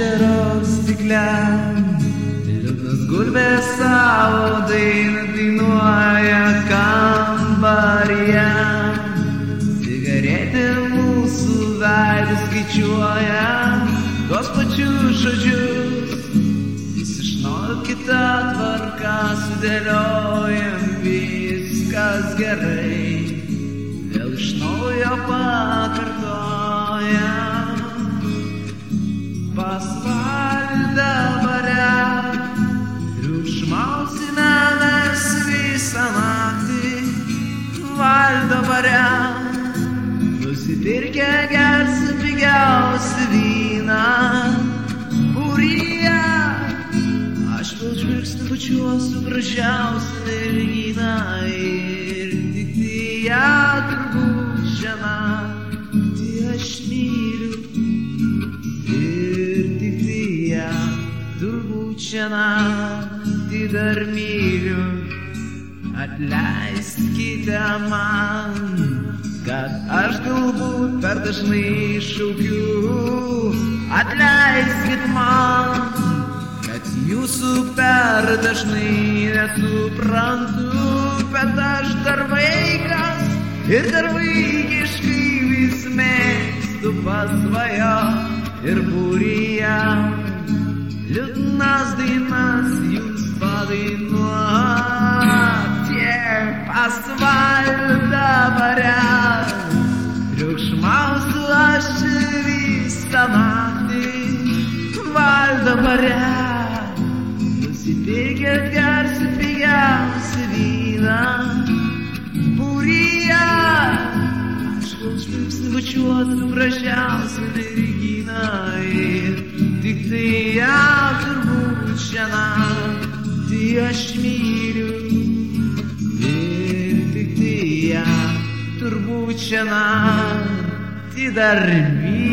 ežero stikle. Liūdnas gulbės savo dainą dainuoja kambaryje. Cigaretė mūsų veidus skaičiuoja tuos pačius žodžius. Vis iš naujo kitą tvarką sudėliojam, viskas gerai. Vėl iš naujo pakartojam. Valdo bare, nusipirkę gersim pigiausią vyną. Būryje, aš vėl žvilgsniu bučiuosiu gražiausią merginą ir tik tai ją turbūt šią naktį aš myliu. Ir tik tai ją turbūt šią naktį dar myliu. Atleiskite man, kad aš galbūt per dažnai šaukiu. Atleiskit man, kad jūsų per dažnai nesuprantu, bet aš dar vaikas ir dar vaikiškai vis mėgstu pasvajo ir būryje. Liūdnas dainas jums padainuoti pasvalda bare. Triukšmausiu aš visą naktį valdo bare. Nusipirkęs garsiu pigiausią vyną. Būryje aš žvilgsnį bučiuosiu gražiausią merginą ir tik tai ją turbūt šią naktį aš myliu. Ją turbūt šią naktį dar myliu.